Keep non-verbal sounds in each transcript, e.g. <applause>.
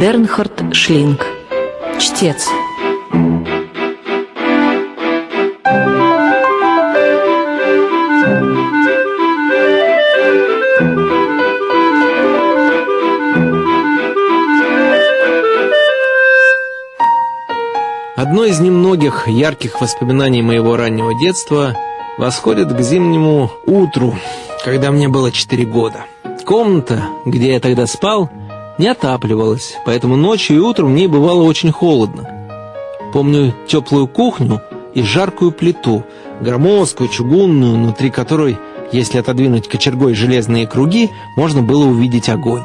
Бернхард Шлинг. Чтец. Одно из немногих ярких воспоминаний моего раннего детства восходит к зимнему утру, когда мне было 4 года. Комната, где я тогда спал, не отапливалась, поэтому ночью и утром в ней бывало очень холодно. Помню теплую кухню и жаркую плиту, громоздкую, чугунную, внутри которой, если отодвинуть кочергой железные круги, можно было увидеть огонь.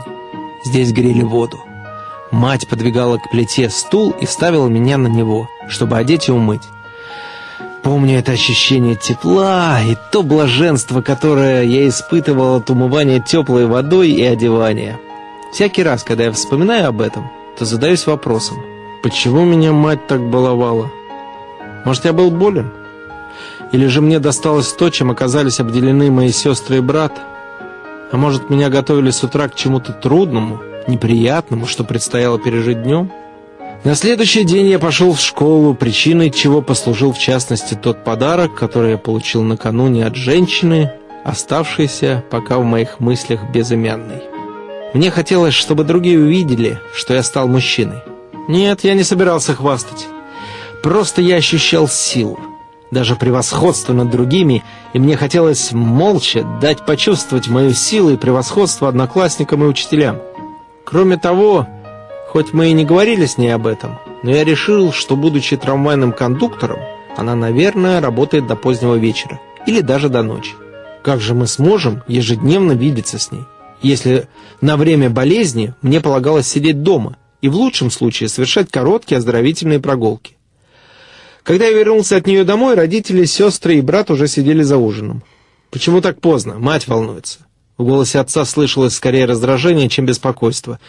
Здесь грели воду. Мать подвигала к плите стул и ставила меня на него, чтобы одеть и умыть. Помню это ощущение тепла и то блаженство, которое я испытывал от умывания теплой водой и одевания. Всякий раз, когда я вспоминаю об этом, то задаюсь вопросом, почему меня мать так баловала? Может, я был болен? Или же мне досталось то, чем оказались обделены мои сестры и брат? А может, меня готовили с утра к чему-то трудному – неприятному, что предстояло пережить днем? На следующий день я пошел в школу, причиной чего послужил в частности тот подарок, который я получил накануне от женщины, оставшейся пока в моих мыслях безымянной. Мне хотелось, чтобы другие увидели, что я стал мужчиной. Нет, я не собирался хвастать. Просто я ощущал силу, даже превосходство над другими, и мне хотелось молча дать почувствовать мою силу и превосходство одноклассникам и учителям. Кроме того, хоть мы и не говорили с ней об этом, но я решил, что, будучи трамвайным кондуктором, она, наверное, работает до позднего вечера или даже до ночи. Как же мы сможем ежедневно видеться с ней, если на время болезни мне полагалось сидеть дома и в лучшем случае совершать короткие оздоровительные прогулки? Когда я вернулся от нее домой, родители, сестры и брат уже сидели за ужином. Почему так поздно? Мать волнуется. В голосе отца слышалось скорее раздражение, чем беспокойство.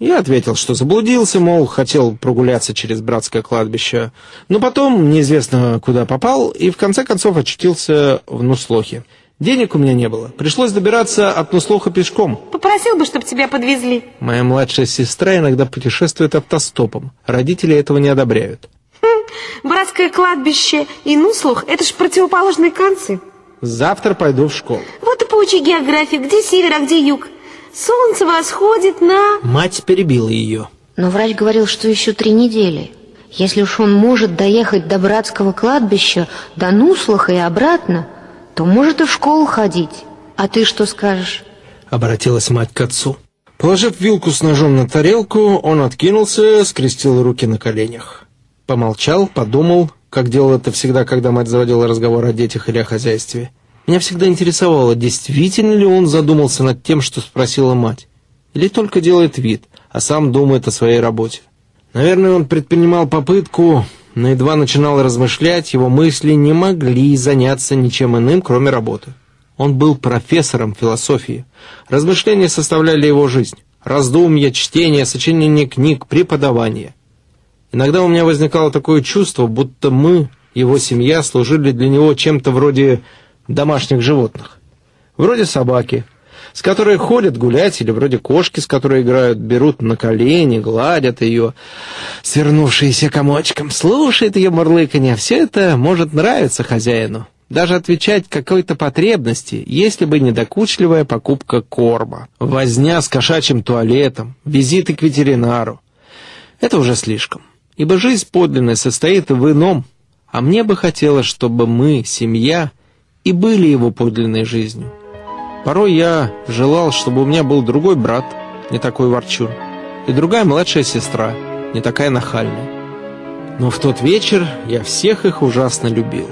Я ответил, что заблудился, мол, хотел прогуляться через братское кладбище. Но потом неизвестно куда попал и в конце концов очутился в Нуслохе. Денег у меня не было. Пришлось добираться от Нуслоха пешком. Попросил бы, чтобы тебя подвезли. Моя младшая сестра иногда путешествует автостопом. Родители этого не одобряют. Хм, братское кладбище и Нуслух – это ж противоположные концы. Завтра пойду в школу. Вот и поучи географию, где север, а где юг. Солнце восходит на... Мать перебила ее. Но врач говорил, что еще три недели. Если уж он может доехать до братского кладбища, до Нуслаха и обратно, то может и в школу ходить. А ты что скажешь? Обратилась мать к отцу. Положив вилку с ножом на тарелку, он откинулся, скрестил руки на коленях. Помолчал, подумал, как делал это всегда, когда мать заводила разговор о детях или о хозяйстве. Меня всегда интересовало, действительно ли он задумался над тем, что спросила мать, или только делает вид, а сам думает о своей работе. Наверное, он предпринимал попытку, но едва начинал размышлять, его мысли не могли заняться ничем иным, кроме работы. Он был профессором философии. Размышления составляли его жизнь. Раздумья, чтение, сочинение книг, преподавание. Иногда у меня возникало такое чувство, будто мы, его семья, служили для него чем-то вроде домашних животных. Вроде собаки, с которой ходят гулять, или вроде кошки, с которой играют, берут на колени, гладят ее, свернувшиеся комочком, слушает ее мурлыканье. Все это может нравиться хозяину. Даже отвечать какой-то потребности, если бы не докучливая покупка корма, возня с кошачьим туалетом, визиты к ветеринару. Это уже слишком ибо жизнь подлинная состоит в ином, а мне бы хотелось, чтобы мы, семья, и были его подлинной жизнью. Порой я желал, чтобы у меня был другой брат, не такой ворчун, и другая младшая сестра, не такая нахальная. Но в тот вечер я всех их ужасно любил.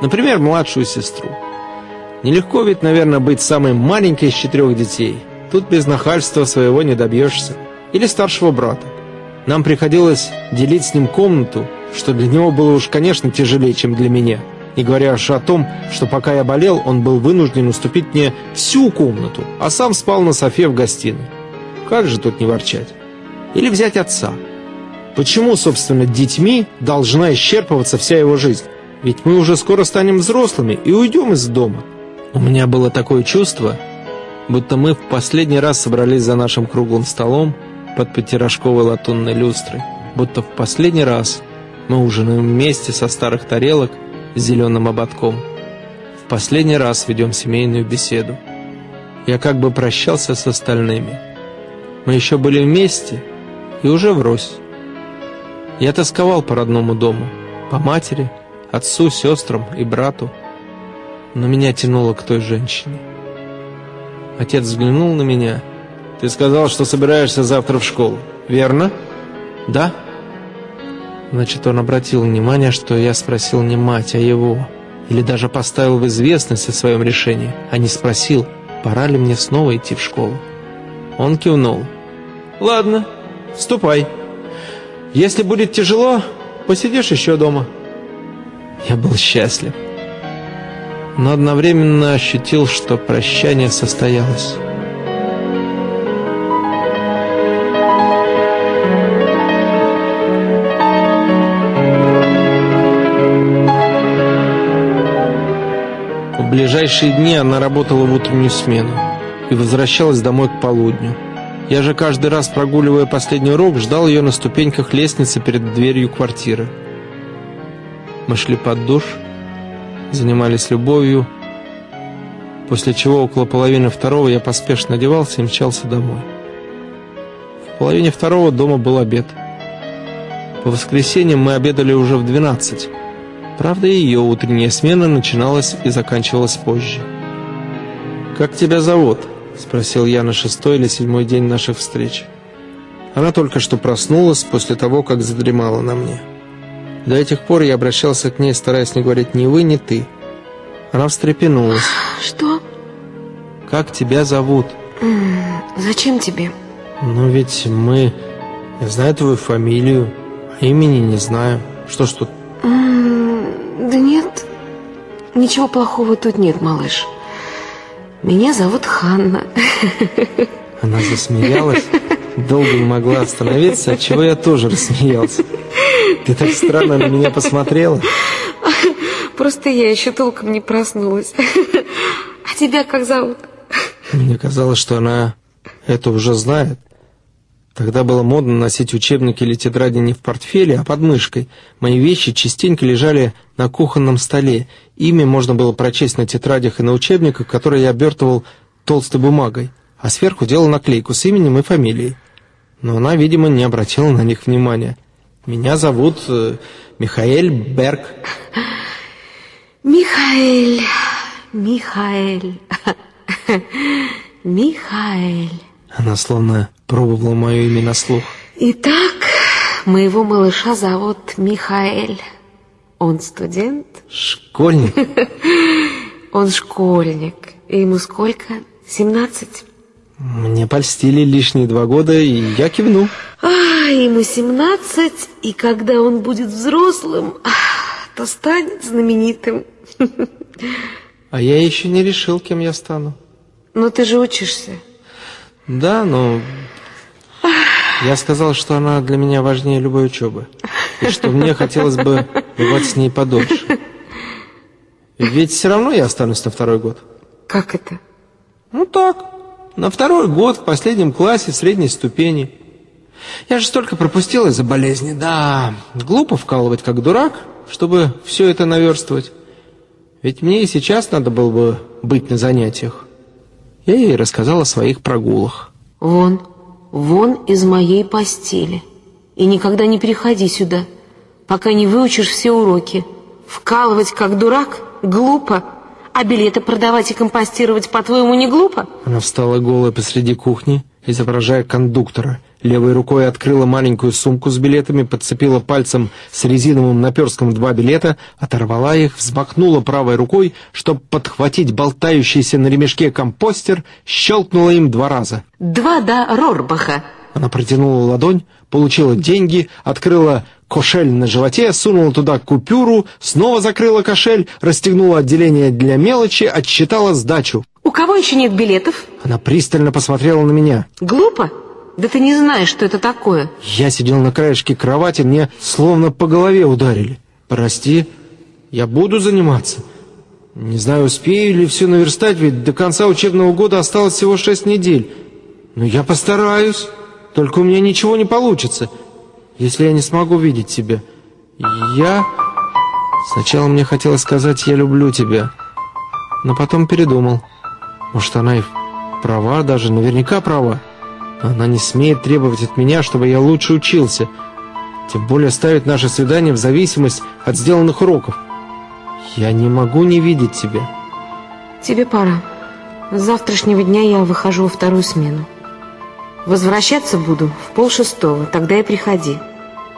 Например, младшую сестру. Нелегко ведь, наверное, быть самой маленькой из четырех детей. Тут без нахальства своего не добьешься. Или старшего брата. Нам приходилось делить с ним комнату, что для него было уж, конечно, тяжелее, чем для меня. Не говоря уж о том, что пока я болел, он был вынужден уступить мне всю комнату, а сам спал на софе в гостиной. Как же тут не ворчать? Или взять отца. Почему, собственно, детьми должна исчерпываться вся его жизнь? Ведь мы уже скоро станем взрослыми и уйдем из дома. У меня было такое чувство, будто мы в последний раз собрались за нашим круглым столом, под пятирожковой латунной люстрой, будто в последний раз мы ужинаем вместе со старых тарелок зеленым ободком. В последний раз ведем семейную беседу. Я как бы прощался с остальными. Мы еще были вместе и уже врозь. Я тосковал по родному дому, по матери, отцу, сестрам и брату, но меня тянуло к той женщине. Отец взглянул на меня. «Ты сказал, что собираешься завтра в школу, верно?» «Да». Значит, он обратил внимание, что я спросил не мать, а его. Или даже поставил в известность о своем решении, а не спросил, пора ли мне снова идти в школу. Он кивнул. «Ладно, ступай. Если будет тяжело, посидишь еще дома». Я был счастлив, но одновременно ощутил, что прощание состоялось. В ближайшие дни она работала в утреннюю смену и возвращалась домой к полудню. Я же каждый раз, прогуливая последний урок, ждал ее на ступеньках лестницы перед дверью квартиры. Мы шли под душ, занимались любовью, после чего около половины второго я поспешно одевался и мчался домой. В половине второго дома был обед. По воскресеньям мы обедали уже в двенадцать. Правда, ее утренняя смена начиналась и заканчивалась позже. «Как тебя зовут?» — спросил я на шестой или седьмой день наших встреч. Она только что проснулась после того, как задремала на мне. До этих пор я обращался к ней, стараясь не говорить ни вы, ни ты. Она встрепенулась. Что? «Как тебя зовут?» Зачем тебе? «Ну ведь мы... Я знаю твою фамилию, а имени не знаю. Что ж тут ничего плохого тут нет, малыш. Меня зовут Ханна. Она засмеялась, долго не могла остановиться, от чего я тоже рассмеялся. Ты так странно на меня посмотрела. Просто я еще толком не проснулась. А тебя как зовут? Мне казалось, что она это уже знает. Тогда было модно носить учебники или тетради не в портфеле, а под мышкой. Мои вещи частенько лежали на кухонном столе. Ими можно было прочесть на тетрадях и на учебниках, которые я обертывал толстой бумагой, а сверху делал наклейку с именем и фамилией. Но она, видимо, не обратила на них внимания. Меня зовут э, Михаэль Берг. Михаэль, Михаэль, <laughs> Михаэль. Она словно пробовала мое имя на слух. Итак, моего малыша зовут Михаэль. Он студент, Школьник? <laughs> он школьник. И ему сколько? Семнадцать? Мне польстили лишние два года, и я кивнул. А, ему семнадцать, и когда он будет взрослым, то станет знаменитым. <laughs> А я еще не решил, кем я стану. Но ты же учишься. Да, но я сказал, что она для меня важнее любой учебы. И что мне хотелось бы бывать с ней подольше. Ведь все равно я останусь на второй год. Как это? Ну так, на второй год в последнем классе средней ступени. Я же столько пропустил из-за болезни. Да, глупо вкалывать как дурак, чтобы все это наверстывать. Ведь мне и сейчас надо было бы быть на занятиях. Я ей рассказал о своих прогулах. Вон, вон из моей постели. И никогда не приходи сюда, пока не выучишь все уроки. Вкалывать как дурак глупо, а билеты продавать и компостировать, по-твоему, не глупо? Она встала голая посреди кухни, изображая кондуктора. Левой рукой открыла маленькую сумку с билетами, подцепила пальцем с резиновым наперстком два билета, оторвала их, взмахнула правой рукой, чтобы подхватить болтающийся на ремешке компостер, щелкнула им два раза. Два до Рорбаха. Она протянула ладонь, получила деньги, открыла кошель на животе, сунула туда купюру, снова закрыла кошель, расстегнула отделение для мелочи, отсчитала сдачу. У кого еще нет билетов? Она пристально посмотрела на меня. Глупо? Да ты не знаешь, что это такое. Я сидел на краешке кровати, мне словно по голове ударили. Прости, я буду заниматься. Не знаю, успею ли все наверстать, ведь до конца учебного года осталось всего шесть недель. Но я постараюсь. Только у меня ничего не получится, если я не смогу видеть тебя. Я... Сначала мне хотелось сказать «я люблю тебя», но потом передумал. Может, она и права даже, наверняка права. Она не смеет требовать от меня, чтобы я лучше учился. Тем более ставит наше свидание в зависимость от сделанных уроков. Я не могу не видеть тебя. Тебе пора. С завтрашнего дня я выхожу во вторую смену. Возвращаться буду в полшестого, тогда и приходи.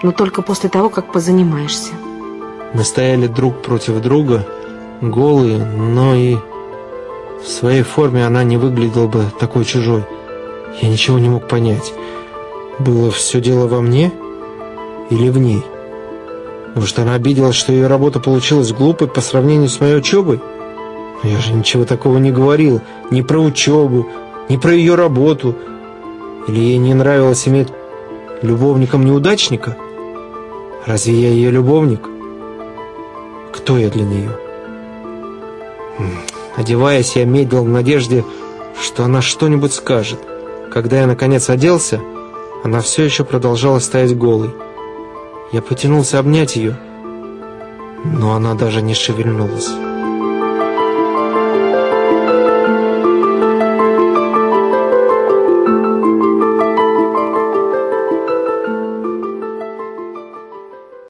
Но только после того, как позанимаешься. Мы стояли друг против друга, голые, но и в своей форме она не выглядела бы такой чужой. Я ничего не мог понять. Было все дело во мне или в ней? Может, она обиделась, что ее работа получилась глупой по сравнению с моей учебой? Но я же ничего такого не говорил. Ни про учебу, ни про ее работу. Или ей не нравилось иметь любовником неудачника? Разве я ее любовник? Кто я для нее? Одеваясь, я медлил в надежде, что она что-нибудь скажет. Когда я, наконец, оделся, она все еще продолжала стоять голой. Я потянулся обнять ее, но она даже не шевельнулась.